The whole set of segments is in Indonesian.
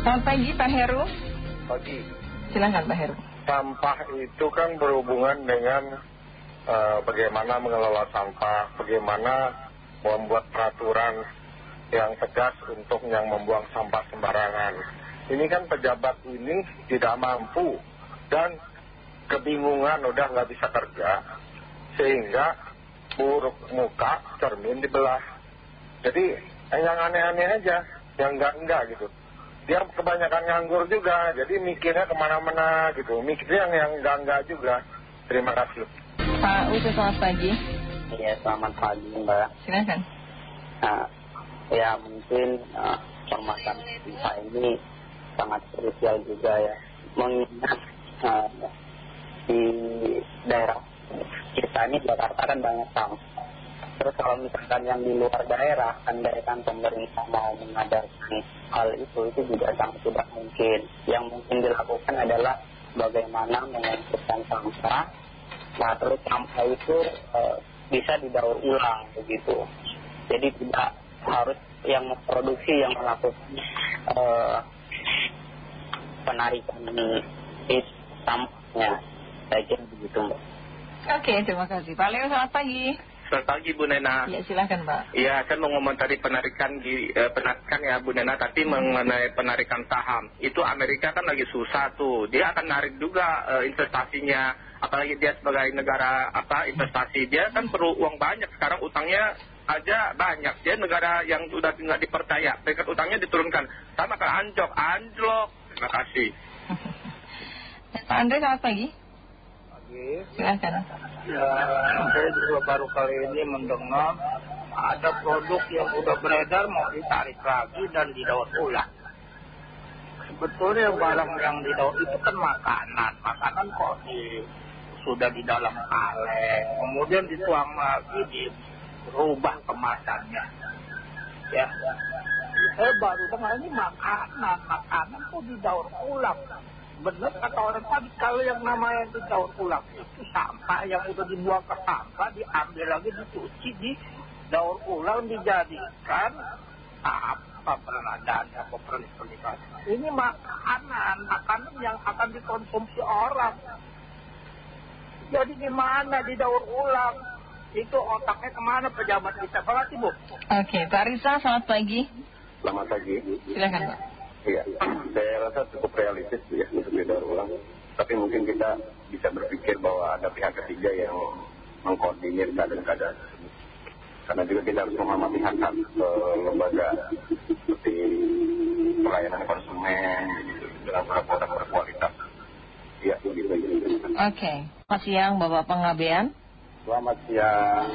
Selamat pagi Pak Heru. Pagi. Silakan Pak Heru. Sampah itu kan berhubungan dengan uh, bagaimana mengelola sampah, bagaimana membuat peraturan yang tegas untuk yang membuang sampah sembarangan. Ini kan pejabat ini tidak mampu dan kebingungan udah nggak bisa kerja sehingga buruk muka cermin dibelah. Jadi yang aneh-aneh aja, yang enggak-enggak gitu. Dia kebanyakan nganggur juga, jadi mikirnya ke mana-mana gitu. Mikirnya yang, yang enggak-enggak juga. Terima kasih. Pak Ucu, selamat pagi. Iya, selamat pagi Mbak. Silakan. Nah, ya mungkin uh, permasalahan kita ini sangat krusial juga ya. Mengingat uh, di daerah kita ini Jakarta kan banyak sampah. Terus kalau misalkan yang di luar daerah, andaikan pemerintah mau mengadakan hal itu, itu juga sangat tidak mungkin. Yang mungkin dilakukan adalah bagaimana mengumpulkan sampah, nah terus sampah itu uh, bisa didaur ulang begitu. Jadi tidak harus yang memproduksi yang melakukan uh, penarikan sampahnya. Saya kira begitu Mbak. Oke, terima kasih. Pak Leo, selamat pagi. Selamat pagi Bu Nena. Ya, silakan Pak. Iya, saya mau tadi penarikan di eh, penarikan ya Bu Nena, tapi mengenai penarikan saham. Itu Amerika kan lagi susah tuh. Dia akan narik juga eh, investasinya. Apalagi dia sebagai negara apa investasi. Dia kan perlu uang banyak. Sekarang utangnya aja banyak. Dia negara yang sudah tidak dipercaya. Peringkat utangnya diturunkan. Sama kayak anjlok. Anjlok. Terima kasih. Pak Andre, selamat pagi. Pagi. Silakan. Ya, saya juga baru kali ini mendengar ada produk yang udah beredar mau ditarik lagi dan didaur ulang. Sebetulnya barang yang didaur itu kan makanan. Makanan kok di, sudah di dalam kaleng, kemudian dituang lagi, dirubah kemasannya. Ya, saya baru dengar ini makanan, makanan kok didaur ulang benar kata orang tadi kalau yang namanya itu daur ulang itu sampah yang udah dibuang ke sampah diambil lagi dicuci di daur ulang dijadikan apa peradaan apa pernikahan ini makanan makanan yang akan dikonsumsi orang jadi gimana didaur ulang itu otaknya ke mana pejabat kita kasih Bu Oke, Pak Risa, selamat pagi. Selamat pagi. Silakan Pak. Iya, saya rasa cukup realistis ya untuk didaur ulang. Tapi mungkin kita bisa berpikir bahwa ada pihak ketiga yang mengkoordinir keadaan-keadaan Karena juga kita harus memahami hak-hak eh, lembaga seperti pelayanan konsumen dengan produk berkualitas. Iya, begitu. Oke. Selamat siang, Bapak Pengabean. Selamat siang.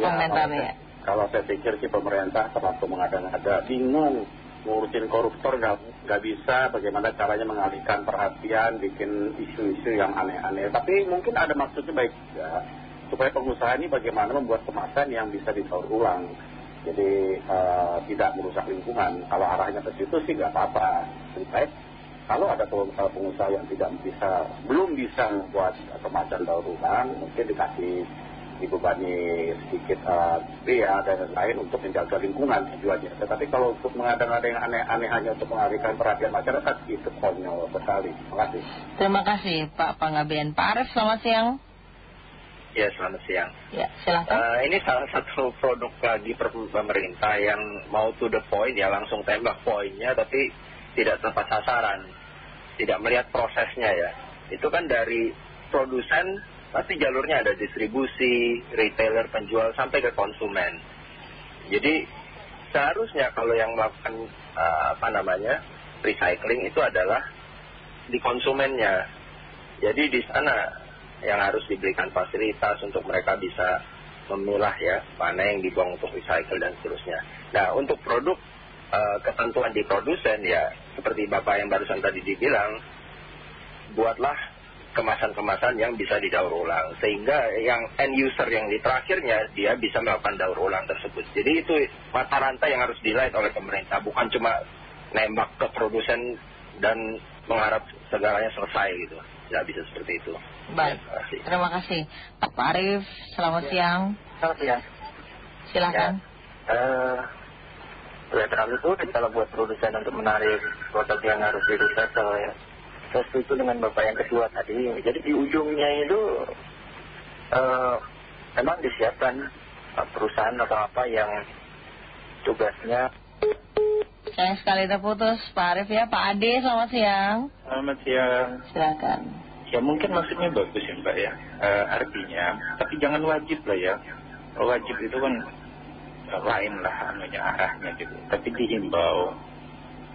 Komentarnya. Ya, kalau saya pikir sih pemerintah terlalu mengada-ngada, bingung ngurusin koruptor nggak nggak bisa. Bagaimana caranya mengalihkan perhatian bikin isu-isu yang aneh-aneh. Tapi mungkin ada maksudnya baik juga. Supaya pengusaha ini bagaimana membuat kemasan yang bisa didaur ulang. Jadi uh, tidak merusak lingkungan. Kalau arahnya ke situ sih nggak apa-apa. Kalau ada pengusaha yang tidak bisa belum bisa membuat kemasan daur ulang mungkin dikasih dibebani sedikit uh, biaya dan lain-lain untuk menjaga lingkungan tujuannya. Tetapi kalau untuk mengada-ngada yang aneh-aneh hanya untuk mengalihkan perhatian masyarakat itu konyol sekali. Terima kasih. Terima kasih Pak Pengabean. Pak Arif, selamat siang. Ya, selamat siang. Ya, silakan. Uh, ini salah satu produk lagi pemerintah yang mau to the point ya langsung tembak poinnya tapi tidak tepat sasaran. Tidak melihat prosesnya ya. Itu kan dari produsen Pasti jalurnya ada distribusi, retailer, penjual, sampai ke konsumen. Jadi seharusnya kalau yang melakukan uh, apa namanya recycling itu adalah di konsumennya. Jadi di sana yang harus diberikan fasilitas untuk mereka bisa memilah ya mana yang dibuang untuk recycle dan seterusnya. Nah untuk produk uh, ketentuan di produsen ya seperti bapak yang barusan tadi dibilang, buatlah kemasan-kemasan yang bisa didaur ulang. Sehingga yang end user yang di terakhirnya dia bisa melakukan daur ulang tersebut. Jadi itu mata rantai yang harus dilihat oleh pemerintah. Bukan cuma nembak ke produsen dan mengharap segalanya selesai gitu. Nggak bisa seperti itu. Baik. Terima kasih. Pak Arif selamat siang. Selamat siang. Silakan. Ya, uh, sudah terlalu sulit kalau buat produsen untuk menarik produk yang harus di recycle ya saya setuju dengan bapak yang kedua tadi jadi di ujungnya itu eh, memang disiapkan eh, perusahaan atau apa yang tugasnya Sayang sekali terputus Pak Arif ya Pak Ade selamat siang Selamat siang. Silakan Ya mungkin maksudnya bagus ya Mbak ya. Eh, artinya, tapi jangan wajib lah ya. Kalau wajib itu kan lain lah anunya arahnya gitu. Tapi dihimbau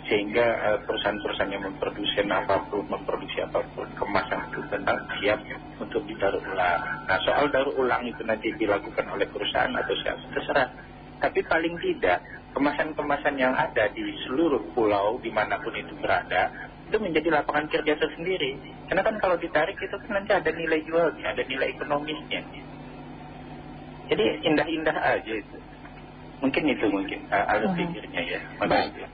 sehingga eh, perusahaan-perusahaan yang memproduksi apa pun, memproduksi apa pun kemasan itu tentang siap untuk didaur ulang. Nah soal daur ulang itu nanti dilakukan oleh perusahaan atau siapa terserah. Tapi paling tidak kemasan-kemasan yang ada di seluruh pulau di mana pun itu berada itu menjadi lapangan kerja tersendiri. Karena kan kalau ditarik itu kan nanti ada nilai jualnya, ada nilai ekonomisnya. Jadi indah-indah aja itu. Mungkin itu mungkin uh, alat Mhm. pikirnya ya. Makasih.